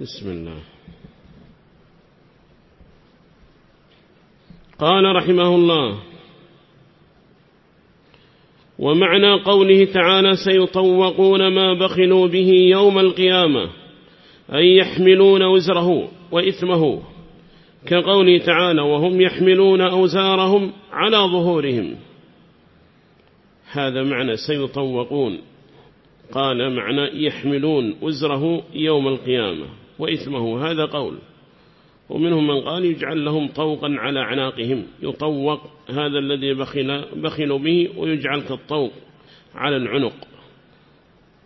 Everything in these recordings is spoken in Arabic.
بسم الله. قال رحمه الله ومعنى قوله تعالى سيطوقون ما بخلوا به يوم القيامة أي يحملون وزره وإثمه كقوله تعالى وهم يحملون أوزارهم على ظهورهم. هذا معنى سيطوقون. قال معنى يحملون وزره يوم القيامة. وإثمه هذا قول. ومنهم من قال يجعل لهم طوقا على عناقهم يطوق هذا الذي بخل, بخلوا به ويجعل كالطوق على العنق.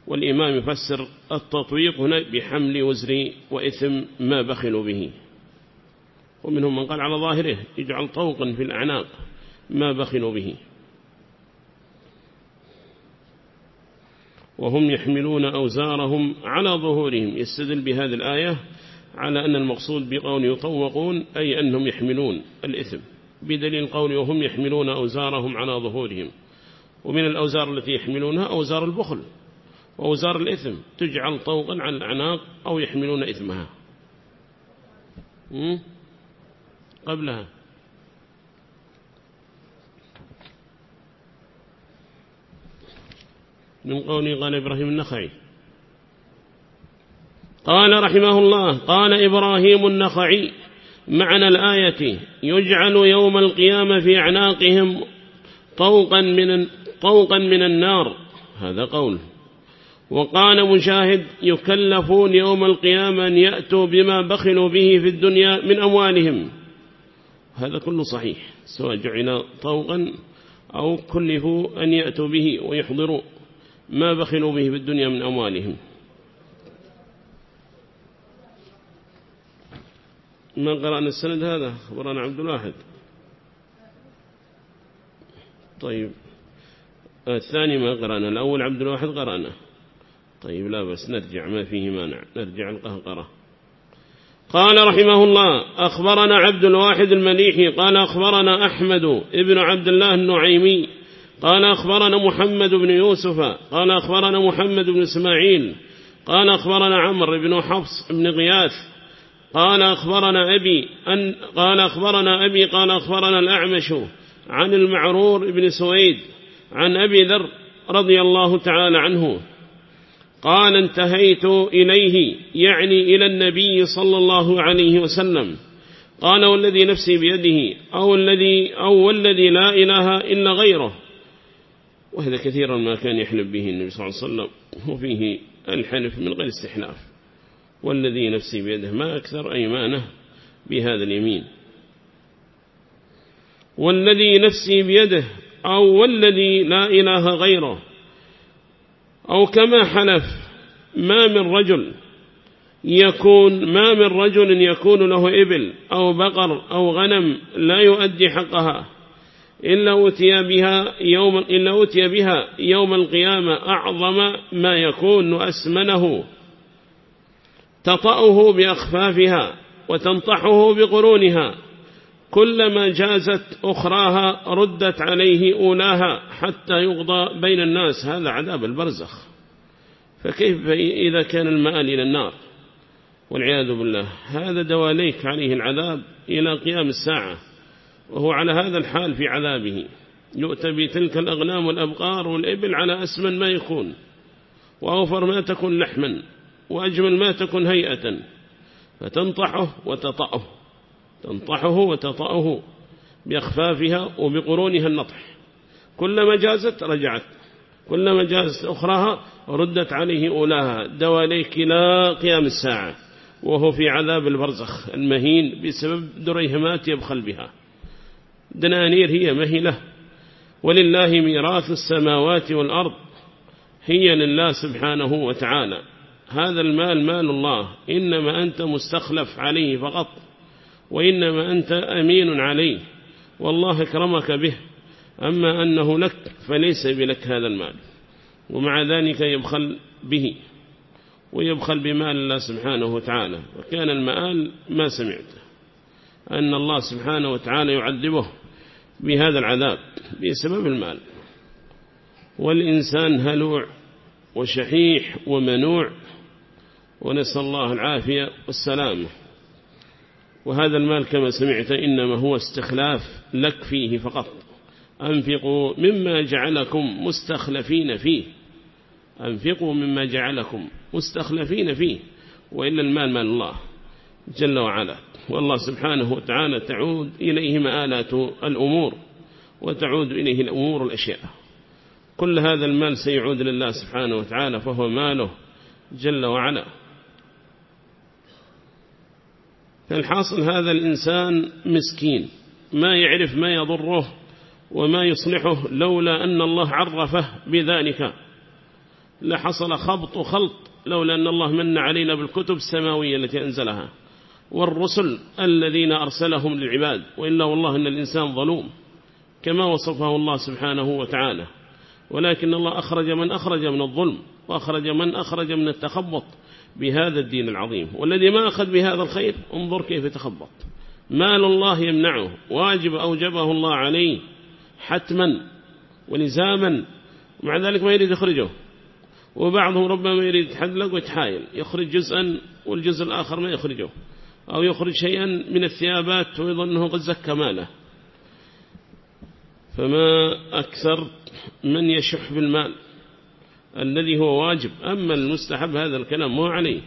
والإمام يفسر التطويق هنا بحمل وزر وإثم ما بخلوا به. ومنهم من قال على ظاهره يجعل طوقا في الأعناق ما بخلوا به. وهم يحملون أوزارهم على ظهورهم. يستدل بهذه الآية على أن المقصود بقول يطوقون أي أنهم يحملون الإثم. بدليل قول وهم يحملون أوزارهم على ظهورهم. ومن الأوزار التي يحملونها أوزار البخل وأوزار الإثم. تجعل طوقا على الأعناق أو يحملون إثمها. قبلها. من قوله قال إبراهيم النخعي. قال رحمه الله قال إبراهيم النخعي معنى الآية يجعل يوم القيامة في أعناقهم طوقا من, طوقا من النار. هذا قول. وقال مشاهد يكلفون يوم القيامة أن يأتوا بما بخلوا به في الدنيا من أموالهم. هذا كله صحيح سواء جعل طوقا أو كلفوا أن يأتوا به ويحضروا. ما بخلوا به في الدنيا من أموالهم. ما قرأنا السند هذا؟ خبرنا عبد الواحد. طيب. الثاني ما قرأنا الأول عبد الواحد قرأنا. طيب لا بس نرجع ما فيه مانع نرجع القهقرة. قال رحمه الله أخبرنا عبد الواحد المليحي قال أخبرنا أحمد ابن عبد الله النعيمي قال أخبرنا محمد بن يوسف قال أخبرنا محمد بن إسماعيل قال أخبرنا عمرو بن حفص بن غياث قال أخبرنا أبي أن قال أخبرنا أبي قال أخبرنا الأعمش عن المعرور بن سويد عن أبي ذر رضي الله تعالى عنه قال انتهيت إليه يعني إلى النبي صلى الله عليه وسلم قال والذي نفسي بيده أو الذي أو الذي لا إله إلا غيره. وهذا كثيرا ما كان يحلف به النبي صلى الله عليه وسلم وفيه الحلف من غير استحلاف. والذي نفسي بيده ما أكثر أيمانه بهذا اليمين. والذي نفسي بيده أو والذي لا إله غيره أو كما حلف ما من رجل يكون ما من رجل يكون له إبل أو بقر أو غنم لا يؤدي حقها. إلا أوتي بها يوم إلا أوتي بها يوم القيامة أعظم ما يكون أسمنه. تطأه بأخفافها وتنطحه بقرونها. كلما جازت أخراها ردت عليه أولاها حتى يغضى بين الناس. هذا عذاب البرزخ. فكيف إذا كان المآل إلى النار؟ والعياذ بالله. هذا دواليك عليه العذاب إلى قيام الساعة. وهو على هذا الحال في عذابه. يؤتى بتلك الأغنام والأبقار والإبل على أسمن ما يكون وأوفر ما تكون لحما وأجمل ما تكون هيئة فتنطحه وتطأه تنطحه وتطأه بأخفافها وبقرونها النطح. كلما جازت رجعت كلما جازت أخراها ردت عليه أولاها. دواليك لا قيام الساعة وهو في عذاب البرزخ المهين بسبب دريهمات يبخل بها. دنانير هي مهلة ولله ميراث السماوات والأرض. هي لله سبحانه وتعالى. هذا المال مال الله. إنما أنت مستخلف عليه فقط. وإنما أنت أمين عليه. والله أكرمك به. أما أنه لك فليس بلك هذا المال. ومع ذلك يبخل به. ويبخل بمال الله سبحانه وتعالى. وكان المآل ما سمعت أن الله سبحانه وتعالى يعذبه. بهذا العذاب بسبب المال. والإنسان هلوع وشحيح ومنوع ونسأل الله العافية والسلامة. وهذا المال كما سمعت إنما هو استخلاف لك فيه فقط. أنفقوا مما جعلكم مستخلفين فيه. أنفقوا مما جعلكم مستخلفين فيه. وإلا المال مال الله. جل وعلا. والله سبحانه وتعالى تعود إليه مآلات الأمور وتعود إليه الأمور الأشياء. كل هذا المال سيعود لله سبحانه وتعالى فهو ماله جل وعلا. فالحاصل هذا الإنسان مسكين ما يعرف ما يضره وما يصلحه لولا أن الله عرفه بذلك. لحصل خبط وخلط لولا أن الله من علينا بالكتب السماوية التي أنزلها. والرسل الذين أرسلهم للعباد وإلا والله أن الإنسان ظلوم كما وصفه الله سبحانه وتعالى. ولكن الله أخرج من أخرج من الظلم وأخرج من أخرج من التخبط بهذا الدين العظيم. والذي ما أخذ بهذا الخير انظر كيف تخبط. مال الله يمنعه واجب أوجبه الله عليه حتما ولزاما ومع ذلك ما يريد يخرجه. وبعضهم ربما يريد يتحلق ويتحايل يخرج جزءا والجزء الآخر ما يخرجه. أو يخرج شيئا من الثيابات ويظنه قد زكى ماله. فما أكثر من يشح بالمال الذي هو واجب. أما المستحب هذا الكلام مو عليه.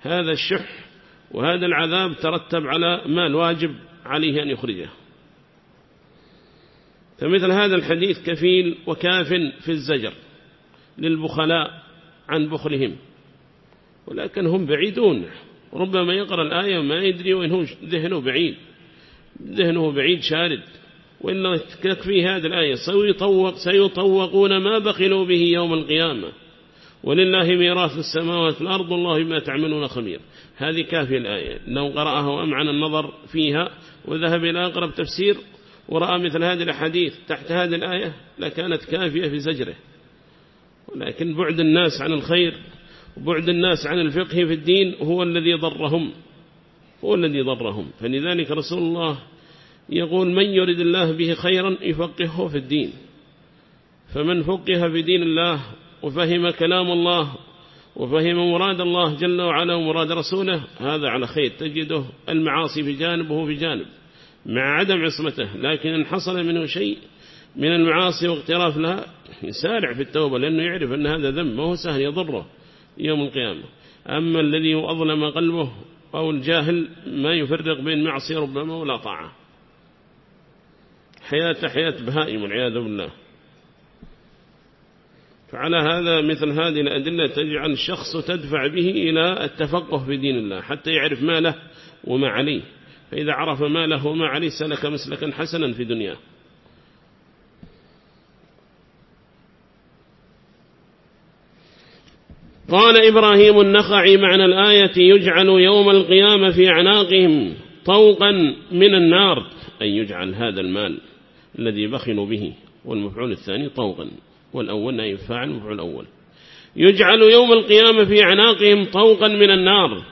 هذا الشح وهذا العذاب ترتب على مال واجب عليه أن يخرجه. فمثل هذا الحديث كفيل وكاف في الزجر للبخلاء عن بخلهم. ولكن هم بعيدون. ربما يقرأ الآية وما يدري وإن هو ذهنه بعيد. ذهنه بعيد شارد. وإن تكفي هذه الآية سيطوق سيطوقون ما بخلوا به يوم القيامة. ولله ميراث السماوات والأرض الله بما تعملون خبير. هذه كافية الآية. لو قرأها وأمعن النظر فيها وذهب إلى أقرب تفسير ورأى مثل هذه الحديث تحت هذه الآية لكانت كافية في زجره. ولكن بعد الناس عن الخير وبعد الناس عن الفقه في الدين هو الذي ضرهم هو الذي ضرهم. فلذلك رسول الله يقول من يرد الله به خيرا يفقهه في الدين فمن فقه في دين الله وفهم كلام الله وفهم مراد الله جل وعلا ومراد رسوله هذا على خير. تجده المعاصي في جانب وهو في جانب مع عدم عصمته. لكن إن حصل منه شيء من المعاصي واغتراف لها يسارع في التوبة لأنه يعرف أن هذا ذنب ما هو سهل يضره. يوم القيامة. أما الذي أظلم قلبه أو الجاهل ما يفرق بين معصية ربما ولا طاعة. حياة حياة بهائم والعياذ بالله. فعلى هذا مثل هذه الأدلة تجعل الشخص تدفع به إلى التفقه في دين الله حتى يعرف ما له وما عليه. فإذا عرف ما له وما عليه سلك مسلكا حسنا في دنياه. قال إبراهيم النخعي معنى الآية يجعل يوم القيامة في أعناقهم طوقا من النار أن يجعل هذا المال الذي بخلوا به والمفعول الثاني طوقا والأول نائب فاعل مفعول الأول. يجعل يوم القيامة في أعناقهم طوقا من النار.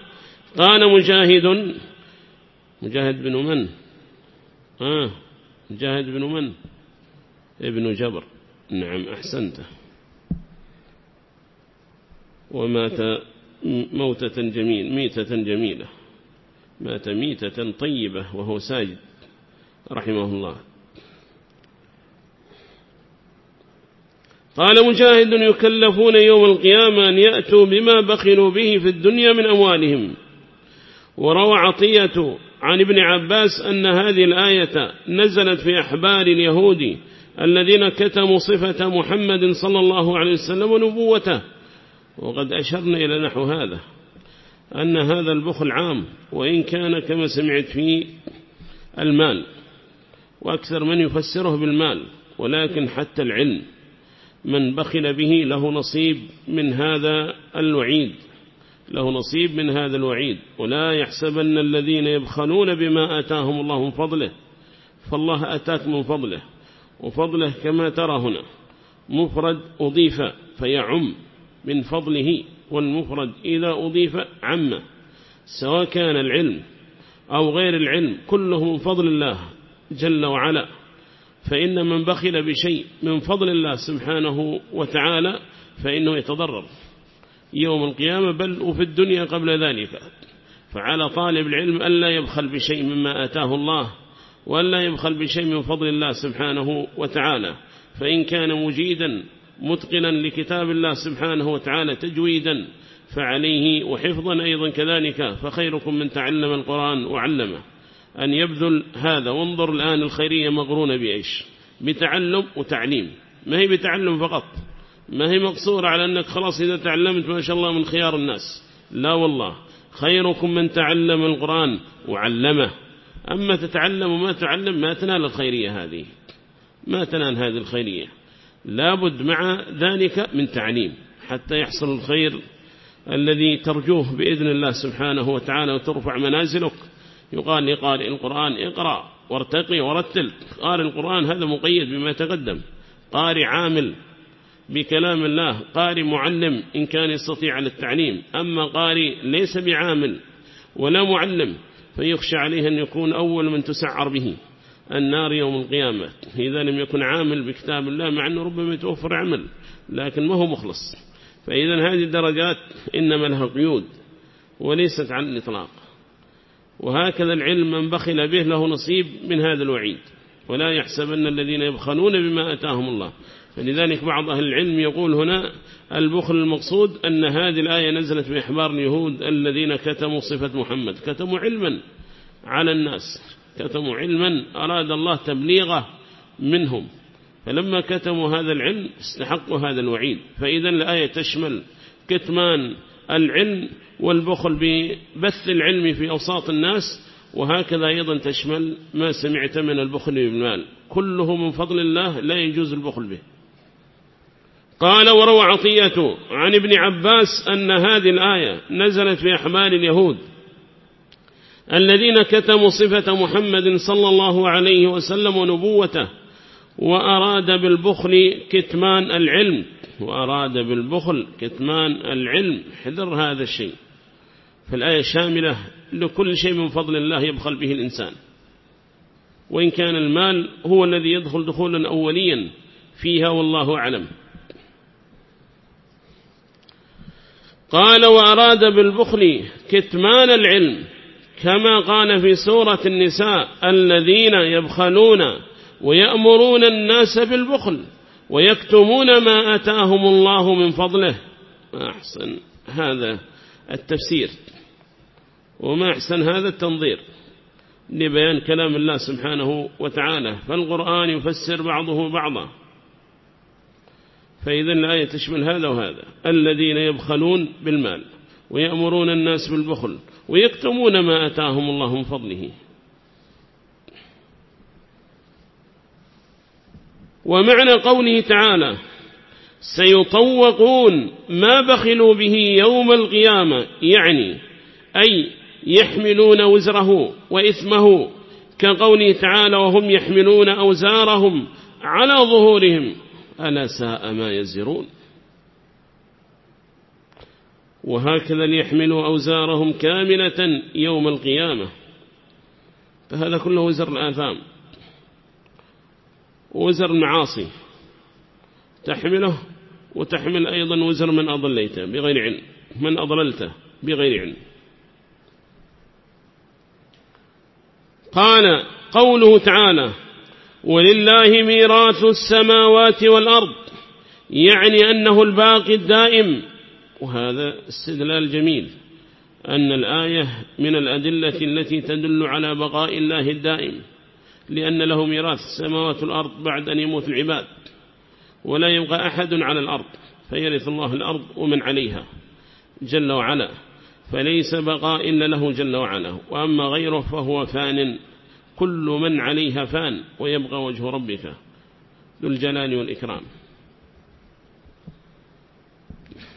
قال مجاهد مجاهد بن من؟ آه مجاهد بن من؟ ابن جبر. نعم أحسنته ومات موتة جميل ميتة جميلة. مات ميتة طيبة وهو ساجد رحمه الله. قال مجاهد يكلفون يوم القيامة أن يأتوا بما بخلوا به في الدنيا من أموالهم. وروى عطية عن ابن عباس أن هذه الآية نزلت في أحبار اليهود الذين كتموا صفة محمد صلى الله عليه وسلم ونبوته. وقد أشرنا إلى نحو هذا أن هذا البخل عام وإن كان كما سمعت في المال وأكثر من يفسره بالمال ولكن حتى العلم من بخل به له نصيب من هذا الوعيد له نصيب من هذا الوعيد. ولا يحسبن الذين يبخلون بما آتاهم الله من فضله فالله أتاك من فضله وفضله كما ترى هنا مفرد أضيف فيعم. من فضله والمفرد إذا أضيف عم سواء كان العلم أو غير العلم كله من فضل الله جل وعلا. فإن من بخل بشيء من فضل الله سبحانه وتعالى فإنه يتضرر. يوم القيامة بل وفي الدنيا قبل ذلك. فعلى طالب العلم ألا يبخل بشيء مما أتاه الله وألا يبخل بشيء من فضل الله سبحانه وتعالى. فإن كان مجيدا متقنا لكتاب الله سبحانه وتعالى تجويدا فعليه وحفظا أيضا كذلك فخيركم من تعلم القرآن وعلمه. أن يبذل هذا وانظر الآن الخيرية مغرونة بإيش؟ بتعلم وتعليم. ما هي بتعلم فقط؟ ما هي مقصورة على أنك خلاص إذا تعلمت ما شاء الله من خيار الناس؟ لا والله. خيركم من تعلم القرآن وعلمه. أما تتعلم وما تعلم ما تنال الخيرية هذه. ما تنال هذه الخيرية. لابد مع ذلك من تعليم حتى يحصل الخير الذي ترجوه بإذن الله سبحانه وتعالى وترفع منازلك. يقال لقارئ القرآن اقرأ وارتقي ورتل. قارئ القرآن هذا مقيد بما تقدم. قارئ عامل بكلام الله قارئ معلم إن كان يستطيع على التعليم. أما قارئ ليس بعامل ولا معلم فيخشى عليه أن يكون أول من تسعر به. النار يوم القيامة. إذا لم يكن عامل بكتاب الله مع أنه ربما يتوفر عمل لكن ما هو مخلص. فإذا هذه الدرجات إنما لها قيود وليست على الإطلاق. وهكذا العلم من بخل به له نصيب من هذا الوعيد. ولا يحسبن الذين يبخلون بما أتاهم الله. فلذلك بعض أهل العلم يقول هنا البخل المقصود أن هذه الآية نزلت بإحبار اليهود الذين كتموا صفة محمد. كتموا علما على الناس. كتموا علما أراد الله تبليغه منهم. فلما كتموا هذا العلم استحقوا هذا الوعيد. فإذا الآية تشمل كتمان العلم والبخل ببث العلم في أوساط الناس وهكذا أيضا تشمل ما سمعت من البخل بالمال كله من فضل الله لا يجوز البخل به. قال وروى عطية عن ابن عباس أن هذه الآية نزلت في أحمال اليهود. الذين كتموا صفة محمد صلى الله عليه وسلم ونبوته وأراد بالبخل كتمان العلم وأراد بالبخل كتمان العلم. حذر هذا الشيء. فالآية شاملة لكل شيء من فضل الله يبخل به الإنسان. وإن كان المال هو الذي يدخل دخولا أوليا فيها والله أعلم. قال وأراد بالبخل كتمان العلم. كما قال في سورة النساء الذين يبخلون ويأمرون الناس بالبخل ويكتمون ما أتاهم الله من فضله. أحسن هذا التفسير. وما أحسن هذا التنظير. لبيان كلام الله سبحانه وتعالى. فالقرآن يفسر بعضه بعضا. فإذا الآية تشمل هذا وهذا. الذين يبخلون بالمال. ويأمرون الناس بالبخل ويكتمون ما أتاهم الله من فضله. ومعنى قوله تعالى سيطوقون ما بخلوا به يوم القيامة. يعني أي يحملون وزره وإثمه كقوله تعالى وهم يحملون أوزارهم على ظهورهم. ألا ساء ما يزرون. وهكذا ليحملوا أوزارهم كاملة يوم القيامة. فهذا كله وزر الآثام. وزر المعاصي. تحمله وتحمل أيضا وزر من أضليته بغير علم. من أضللته بغير علم. قال قوله تعالى ولله ميراث السماوات والأرض. يعني أنه الباقي الدائم. وهذا استدلال جميل أن الآية من الأدلة التي تدل على بقاء الله الدائم لأن له ميراث السماوات والأرض بعد أن يموت العباد ولا يبقى أحد على الأرض فيرث الله الأرض ومن عليها جل وعلا فليس بقاء إلا له جل وعلا وأما غيره فهو فان كل من عليها فان ويبقى وجه ربك ذو الجلال والإكرام.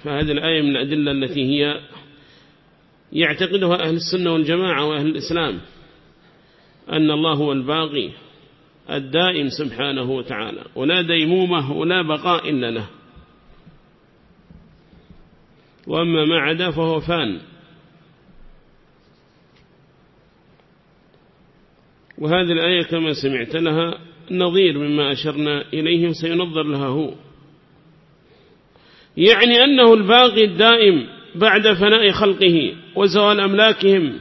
فهذه الآية من الأدلة التي هي يعتقدها أهل السنة والجماعة وأهل الإسلام أن الله هو الباقي الدائم سبحانه وتعالى ولا ديمومة ولا بقاء إلا له. وأما ما عدا فهو فان. وهذه الآية كما سمعت لها نظير مما أشرنا إليه سينظر لها هو. يعني أنه الباقي الدائم بعد فناء خلقه وزوال أملاكهم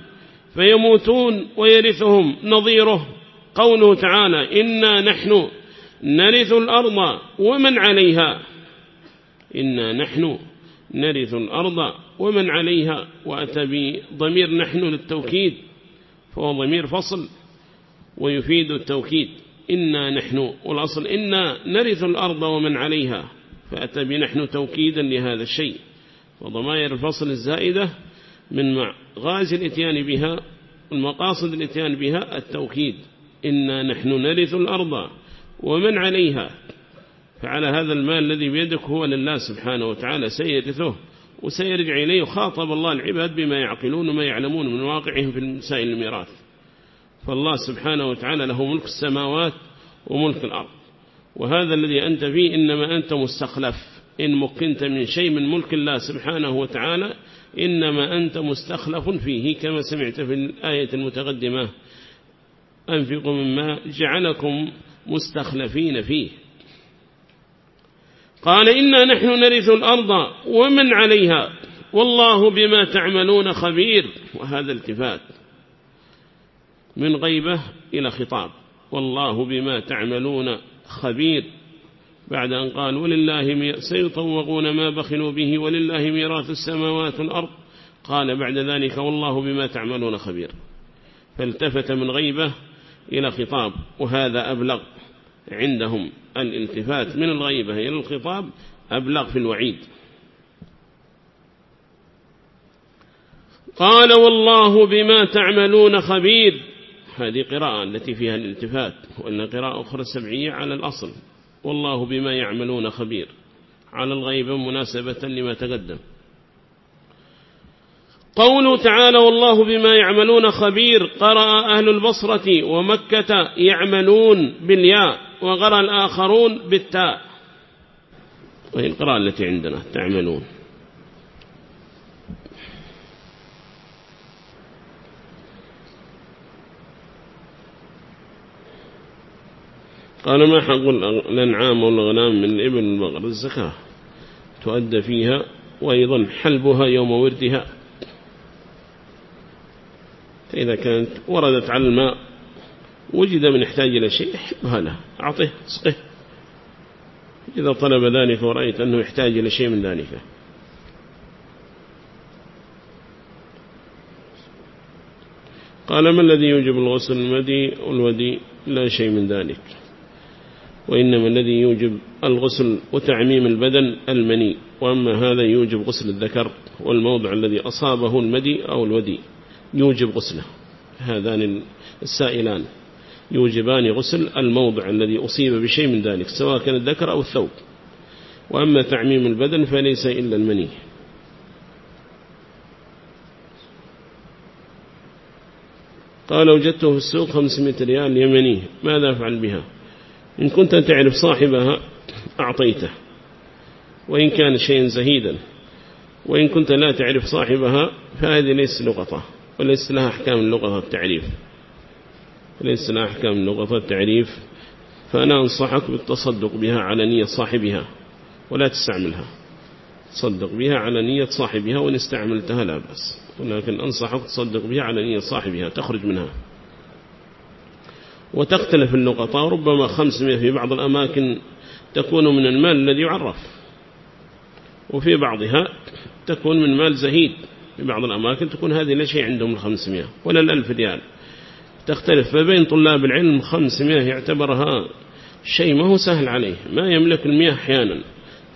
فيموتون ويرثهم نظيره. قوله تعالى إنا نحن نرث الأرض ومن عليها. إنا نحن نرث الأرض ومن عليها وأتى بضمير نحن للتوكيد فهو ضمير فصل ويفيد التوكيد. إنا نحن والأصل إنا نرث الأرض ومن عليها. فأتى بنحن توكيدا لهذا الشيء. وضمائر الفصل الزائدة من غازي الإتيان بها المقاصد الإتيان بها التوكيد. إنا نحن نرث الأرض ومن عليها. فعلى هذا المال الذي بيدك هو لله سبحانه وتعالى سيرثه وسيرجع إليه خاطب الله العباد بما يعقلون وما يعلمون من واقعهم في مسائل الميراث. فالله سبحانه وتعالى له ملك السماوات وملك الأرض. وهذا الذي أنت فيه إنما أنت مستخلف. إن مكنت من شيء من ملك الله سبحانه وتعالى إنما أنت مستخلف فيه كما سمعت في الآية المتقدمة. أنفقوا مما جعلكم مستخلفين فيه. قال إنا نحن نرث الأرض ومن عليها؟ والله بما تعملون خبير. وهذا التفات من غيبة إلى خطاب. والله بما تعملون خبير. بعد أن قال ولله سيطوقون ما بخلوا به ولله ميراث السماوات والأرض. قال بعد ذلك والله بما تعملون خبير. فالتفت من غيبة إلى خطاب وهذا أبلغ عندهم الالتفات من الغيبة إلى الخطاب أبلغ في الوعيد. قال والله بما تعملون خبير. هذه قراءة التي فيها الالتفات وأن قراءة أخرى سبعية على الأصل. والله بما يعملون خبير. على الغيبة مناسبة لما تقدم. قوله تعالى والله بما يعملون خبير. قرأ أهل البصرة ومكة يعملون بالياء وقرأ الآخرون بالتاء. وهي القراءة التي عندنا تعملون. قال ما حق الأنعام والغنام من الإبل والبقر؟ الزكاة تؤدى فيها وأيضا حلبها يوم وردها. فإذا كانت وردت على الماء وجد من يحتاج إلى شيء حبها له. أعطيه سقه إذا طلب ذلك ورأيت أنه يحتاج إلى شيء من ذلك. قال ما الذي يوجب الغسل المدي والودي لا شيء من ذلك. وإنما الذي يوجب الغسل وتعميم البدن المني. وأما هذا يوجب غسل الذكر والموضع الذي أصابه المدي أو الودي يوجب غسله. هذان السائلان يوجبان غسل الموضع الذي أصيب بشيء من ذلك سواء كان الذكر أو الثوب. وأما تعميم البدن فليس إلا المني. قال وجدته في السوق 500 ريال يمني ماذا أفعل بها؟ إن كنت تعرف صاحبها أعطيته. وإن كان شيئا زهيدا. وإن كنت لا تعرف صاحبها فهذه ليس لغطة وليس لها أحكام اللغة التعريف. ليس لها أحكام اللغة التعريف. فأنا أنصحك بالتصدق بها على نية صاحبها ولا تستعملها. تصدق بها على نية صاحبها وإن استعملتها لا بأس. ولكن أنصحك تصدق بها على نية صاحبها تخرج منها. وتختلف اللقطة ربما خمسمائة في بعض الأماكن تكون من المال الذي يعرف. وفي بعضها تكون من مال زهيد في بعض الأماكن تكون هذه لا شيء عندهم الخمسمائة ولا الألف ريال. تختلف فبين طلاب العلم خمسمائة يعتبرها شيء ما هو سهل عليه ما يملك المياه أحيانا.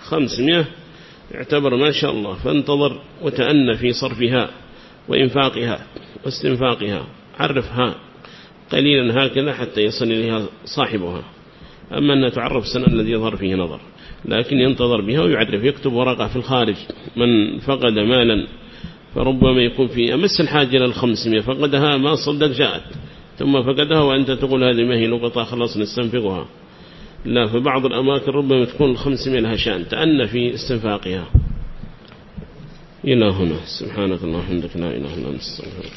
خمسمائة يعتبر ما شاء الله فانتظر وتأنى في صرفها وإنفاقها واستنفاقها عرفها. قليلا هكذا حتى يصل إليها صاحبها. أما أنها تعرف السنة الذي يظهر فيه نظر لكن ينتظر بها ويعرف يكتب ورقة في الخارج. من فقد مالا فربما يكون في أمس الحاجة إلى الخمسمية فقدها ما صدق جاءت. ثم فقدها وأنت تقول هذه ما هي لقطة خلاص نستنفقها. لا في بعض الأماكن ربما تكون الخمسمية لها شأن تأنى في استنفاقها. إلى هنا. سبحانك اللهم وبحمدك لا إله إلا أنت استغفرك